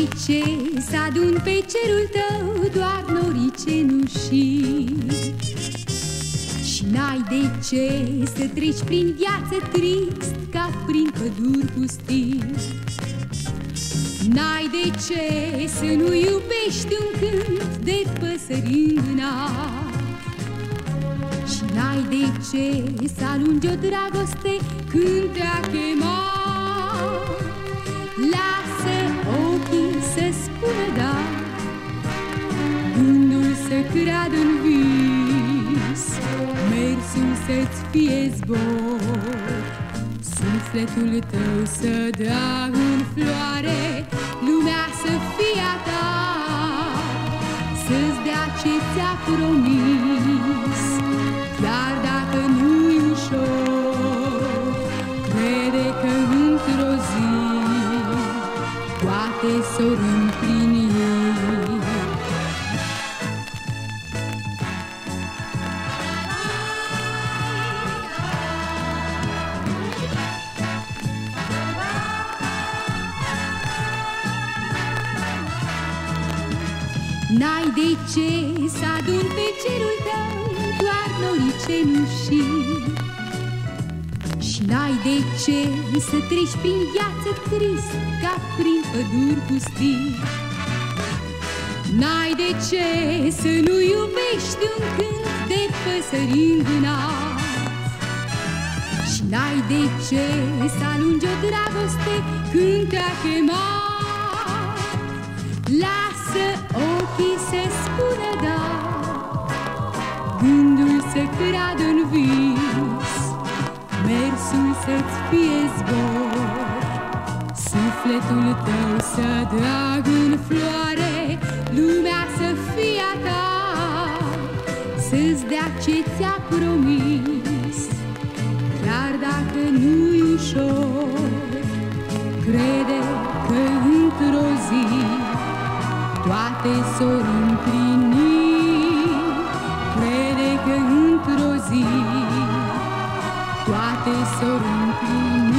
N-ai de ce să adun pe cerul tău doar nori cenușii Și n-ai de ce să treci prin viață trist ca prin păduri pustii. N-ai de ce să nu iubești un cânt de păsări în Și n-ai de ce să alungi o dragoste când te-a chemat să creadă în vis Mersul să-ți fie zbor. Sufletul tău să dea în floare. Lumea să fie a ta. Să-ți dea ce ți-a promis. Chiar dacă nu-i ușor Crede că într-o zi Poate s-o împlini N-ai de ce să adun pe cerul tău doar nori cenușii Și n-ai de ce să treci prin viață trist ca prin păduri pustii. N-ai de ce să nu iubești un cânt de păsări îngânat Și n-ai de ce să alungi o dragoste când te-a chemat. Lasă să-ți fie zbor. Sufletul tău să dea în floare Lumea să fie a ta. Să-ți dea ce ți-a promis Chiar dacă nu-i ușor Crede că într-o zi toate s-or împlini te sorprende.